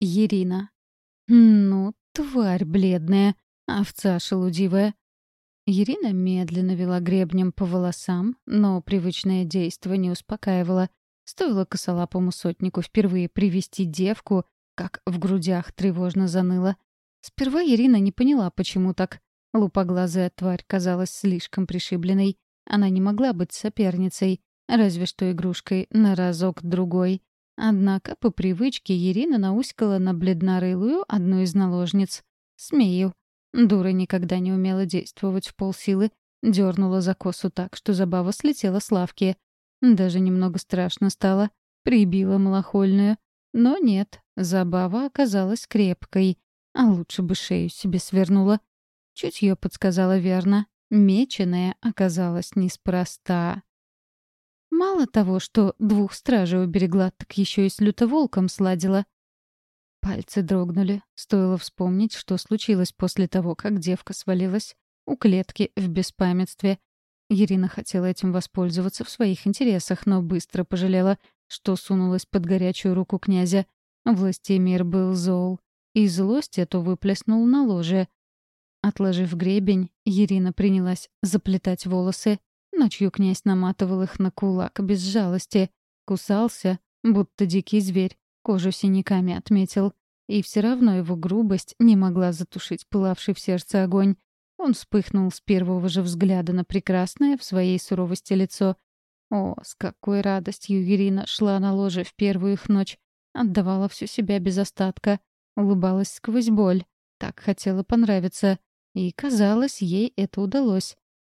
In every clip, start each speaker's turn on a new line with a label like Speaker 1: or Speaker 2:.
Speaker 1: Ирина. «Ну, тварь бледная, овца шелудивая». Ирина медленно вела гребнем по волосам, но привычное действо не успокаивало. Стоило косолапому сотнику впервые привести девку, как в грудях тревожно заныло. Сперва Ирина не поняла, почему так. Лупоглазая тварь казалась слишком пришибленной. Она не могла быть соперницей, разве что игрушкой на разок-другой. Однако по привычке Ирина науськала на бледнорылую одну из наложниц. Смею. Дура никогда не умела действовать в полсилы. Дернула за косу так, что забава слетела с лавки. Даже немного страшно стало. Прибила малохольную. Но нет, забава оказалась крепкой. А лучше бы шею себе свернула. Чутье подсказала верно. Меченая оказалась неспроста. Мало того, что двух стражей уберегла, так еще и с лютоволком сладила. Пальцы дрогнули. Стоило вспомнить, что случилось после того, как девка свалилась у клетки в беспамятстве. Ирина хотела этим воспользоваться в своих интересах, но быстро пожалела, что сунулась под горячую руку князя. Властемир был зол. И злость эту выплеснул на ложе. Отложив гребень, Ирина принялась заплетать волосы. Ночью князь наматывал их на кулак без жалости. Кусался, будто дикий зверь. Кожу синяками отметил. И все равно его грубость не могла затушить пылавший в сердце огонь. Он вспыхнул с первого же взгляда на прекрасное в своей суровости лицо. О, с какой радостью Ирина шла на ложе в первую их ночь. Отдавала всю себя без остатка. Улыбалась сквозь боль. Так хотела понравиться. И, казалось, ей это удалось.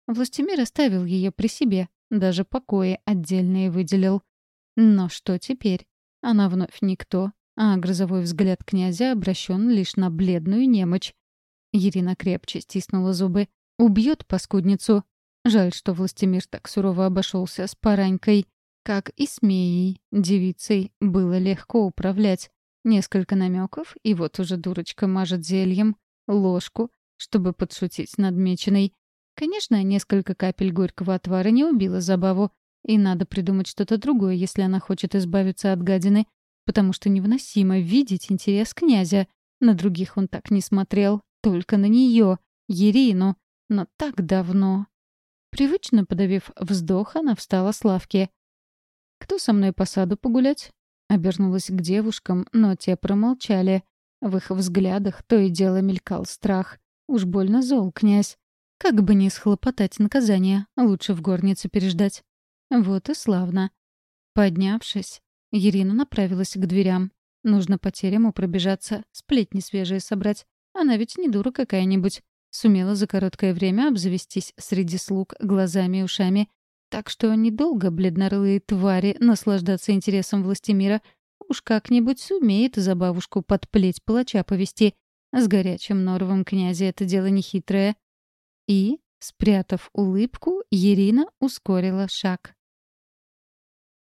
Speaker 1: Властимир оставил ее при себе, даже покои отдельные выделил. Но что теперь? Она вновь никто, а грозовой взгляд князя обращен лишь на бледную немочь. Ирина крепче стиснула зубы. «Убьет паскудницу!» Жаль, что Властимир так сурово обошелся с Паранькой. Как и с Меей, девицей, было легко управлять. Несколько намеков, и вот уже дурочка мажет зельем, ложку, чтобы подшутить над меченой. Конечно, несколько капель горького отвара не убило забаву, и надо придумать что-то другое, если она хочет избавиться от гадины, потому что невыносимо видеть интерес князя. На других он так не смотрел, только на нее, Ерину, но так давно. Привычно подавив вздох, она встала с лавки. «Кто со мной по саду погулять?» Обернулась к девушкам, но те промолчали. В их взглядах то и дело мелькал страх. Уж больно зол князь. Как бы не схлопотать наказание, лучше в горнице переждать. Вот и славно. Поднявшись, Ирина направилась к дверям. Нужно по терему пробежаться, сплетни свежие собрать. Она ведь не дура какая-нибудь. Сумела за короткое время обзавестись среди слуг глазами и ушами. Так что недолго бледнорылые твари наслаждаться интересом властемира. Уж как-нибудь сумеет за бабушку под плеть палача повести. С горячим норовом князя это дело нехитрое. И, спрятав улыбку, Ирина ускорила шаг.